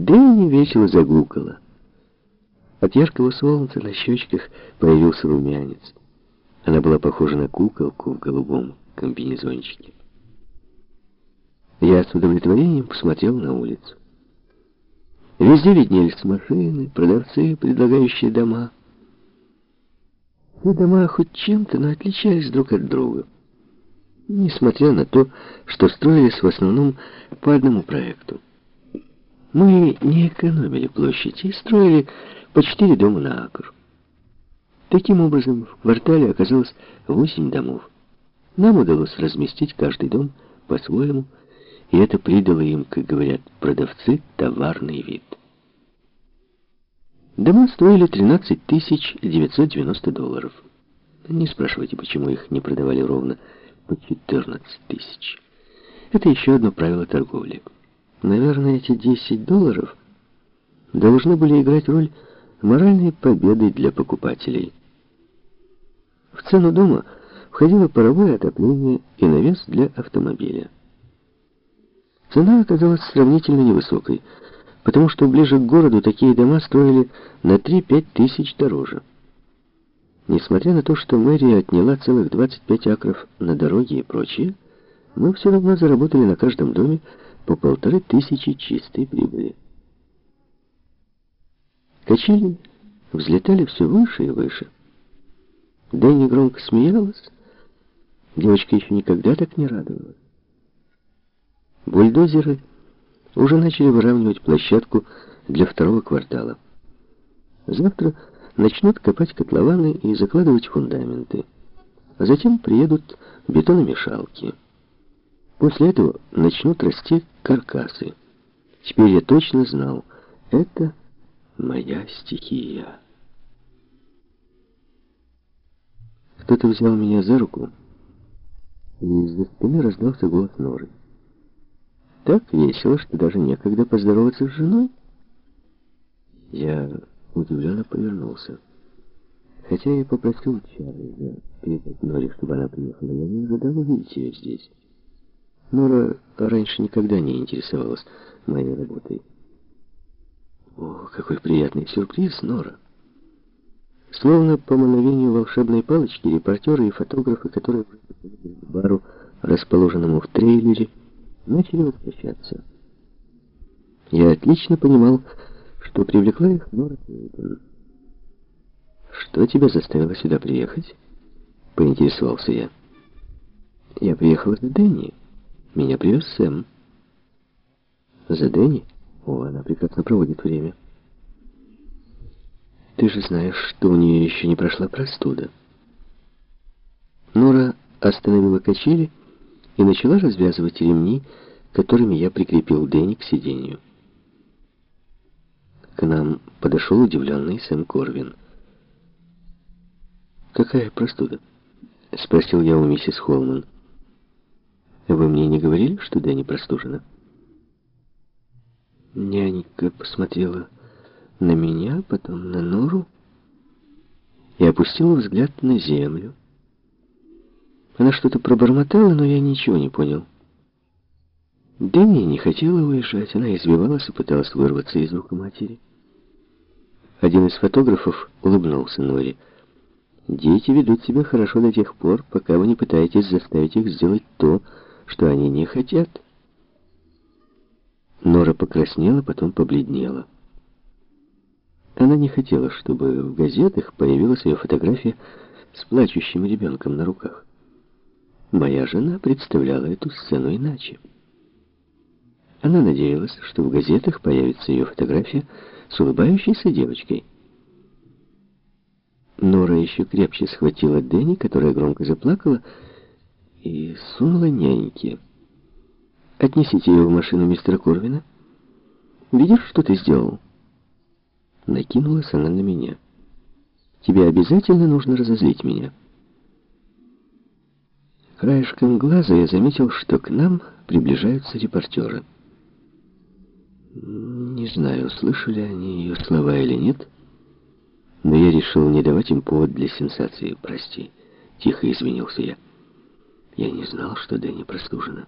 Дэнни весело загукала. От яркого солнца на щечках появился румянец. Она была похожа на куколку в голубом комбинезончике. Я с удовлетворением посмотрел на улицу. Везде виднелись машины, продавцы, предлагающие дома. Все дома хоть чем-то, но отличались друг от друга. Несмотря на то, что строились в основном по одному проекту. Мы не экономили площадь и строили по четыре дома на акр. Таким образом, в квартале оказалось восемь домов. Нам удалось разместить каждый дом по-своему, и это придало им, как говорят продавцы, товарный вид. Дома стоили 13 990 долларов. Не спрашивайте, почему их не продавали ровно по 14 тысяч. Это еще одно правило торговли. Наверное, эти 10 долларов должны были играть роль моральной победы для покупателей. В цену дома входило паровое отопление и навес для автомобиля. Цена оказалась сравнительно невысокой, потому что ближе к городу такие дома строили на 3-5 тысяч дороже. Несмотря на то, что мэрия отняла целых 25 акров на дороге и прочее, мы все равно заработали на каждом доме по полторы тысячи чистой прибыли. Качели взлетали все выше и выше. Дэнни громко смеялась. Девочка еще никогда так не радовалась. Бульдозеры уже начали выравнивать площадку для второго квартала. Завтра начнут копать котлованы и закладывать фундаменты. А затем приедут бетономешалки. После этого начнут расти каркасы. Теперь я точно знал, это моя стихия. Кто-то взял меня за руку, и из-за спины раздался голос Норы. Так весело, что даже некогда поздороваться с женой. Я удивленно повернулся. Хотя я попросил Чарльза передать Норе, чтобы она приехала, я не ожидал увидеть ее здесь. Нора раньше никогда не интересовалась моей работой. О, какой приятный сюрприз, Нора. Словно по мановению волшебной палочки, репортеры и фотографы, которые приходили к бару, расположенному в трейлере, начали возвращаться. Я отлично понимал, что привлекла их Нора Кейден. «Что тебя заставило сюда приехать?» — поинтересовался я. «Я приехала с Дэнни». Меня привез Сэм. За Дэнни? О, она прекрасно проводит время. Ты же знаешь, что у нее еще не прошла простуда. Нора остановила качели и начала развязывать ремни, которыми я прикрепил Дэнни к сиденью. К нам подошел удивленный Сэм Корвин. «Какая простуда?» — спросил я у миссис Холман. Вы мне не говорили, что Дэнни простужена? Нянька посмотрела на меня, потом на Нору и опустила взгляд на землю. Она что-то пробормотала, но я ничего не понял. Дэнни не хотела уезжать, она избивалась и пыталась вырваться из рук матери. Один из фотографов улыбнулся Норе. «Дети ведут себя хорошо до тех пор, пока вы не пытаетесь заставить их сделать то, что они не хотят. Нора покраснела, потом побледнела. Она не хотела, чтобы в газетах появилась ее фотография с плачущим ребенком на руках. Моя жена представляла эту сцену иначе. Она надеялась, что в газетах появится ее фотография с улыбающейся девочкой. Нора еще крепче схватила Дэнни, которая громко заплакала, и сунула няньке. «Отнесите ее в машину мистера Корвина. Видишь, что ты сделал?» Накинулась она на меня. «Тебе обязательно нужно разозлить меня». Краешком глаза я заметил, что к нам приближаются репортеры. Не знаю, слышали они ее слова или нет, но я решил не давать им повод для сенсации. «Прости», — тихо извинился я. Я не знал, что Дэнни простужена.